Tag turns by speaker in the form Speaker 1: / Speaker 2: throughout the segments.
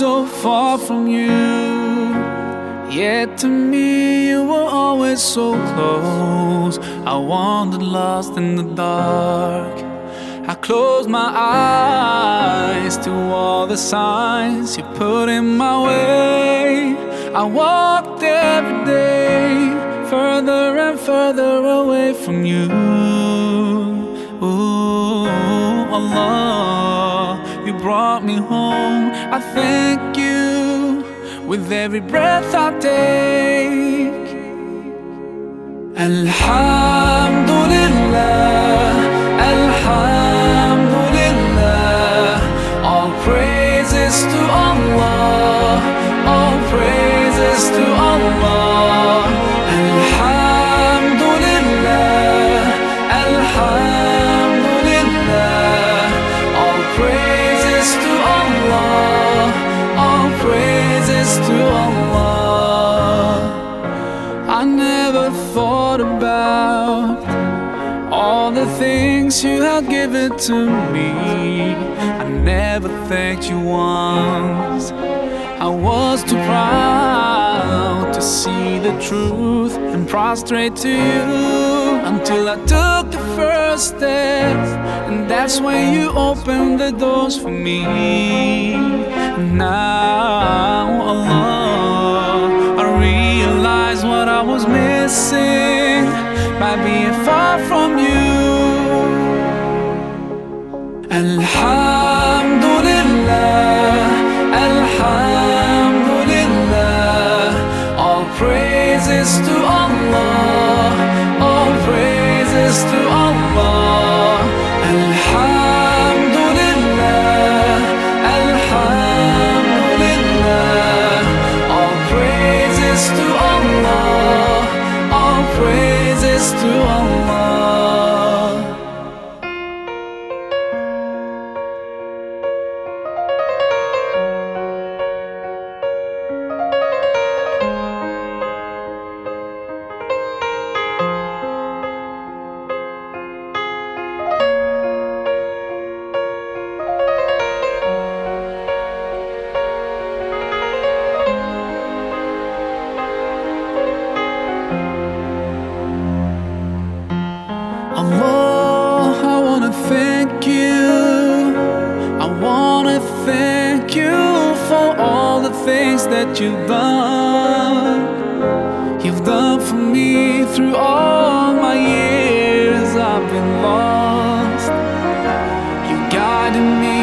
Speaker 1: far from you. Yet to me, you were always so close. I wandered lost in the dark. I closed my eyes to all the signs you put in my way. I walked every day further and further away from you. Ooh, oh, Allah, you brought me home. I thank you with every breath I take. Alhamdulillah, Alhamdulillah. All praises to Allah, all praises to I never thought about all the things you had given to me. I never thanked you once. I was too proud to see the truth and prostrate to you until I took the first step. And that's when you opened the doors for me. Now, realize what I was missing by being far from you. Alhamdulillah, to Allah. Things that you've done. You've done for me through all my years I've been lost. You guided me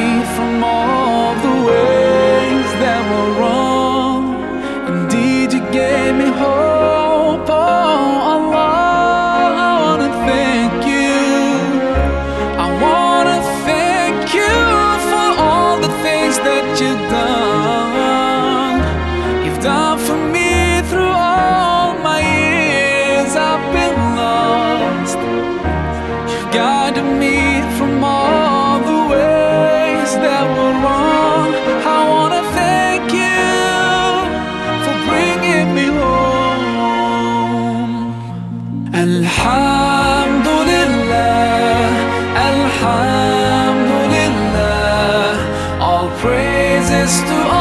Speaker 1: For me through all my years I've been lost. You've guided me from all the ways that were wrong. I wanna thank you for bringing me home. Alhamdulillah, Alhamdulillah. All praises to Allah,